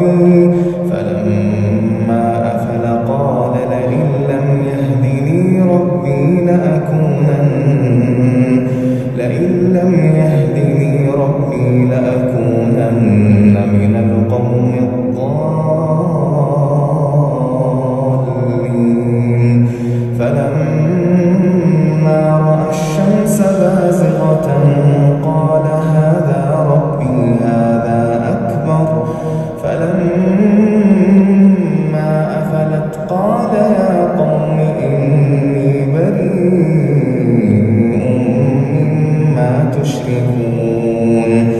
Amém. يعلمون.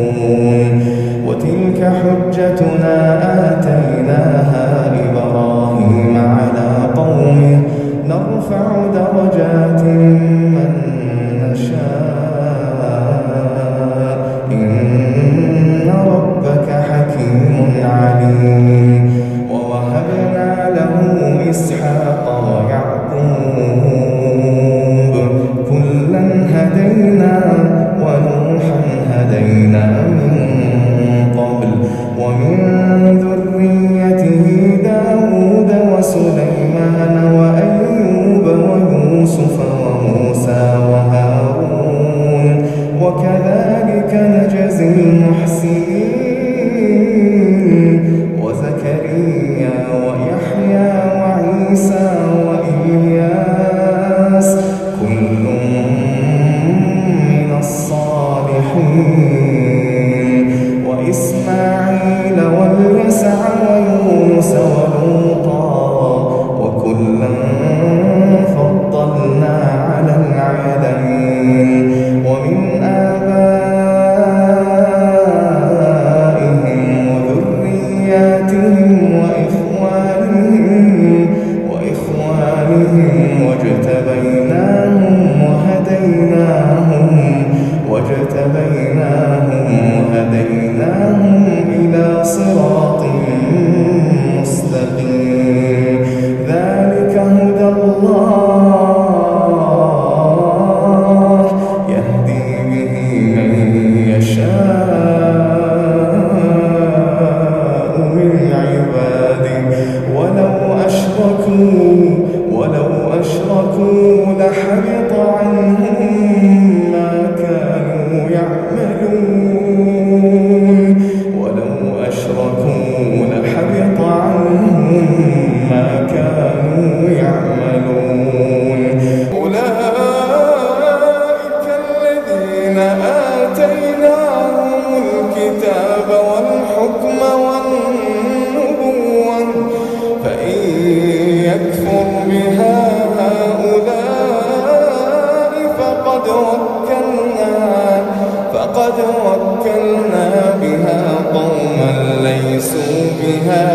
يعلمون. وتلك حجتنا آتيناها لبراهيم على قومه. نرفع درجات من نشاء. إن ربك حكيم عليم. فقد وكلنا بها قوما ليسوا بها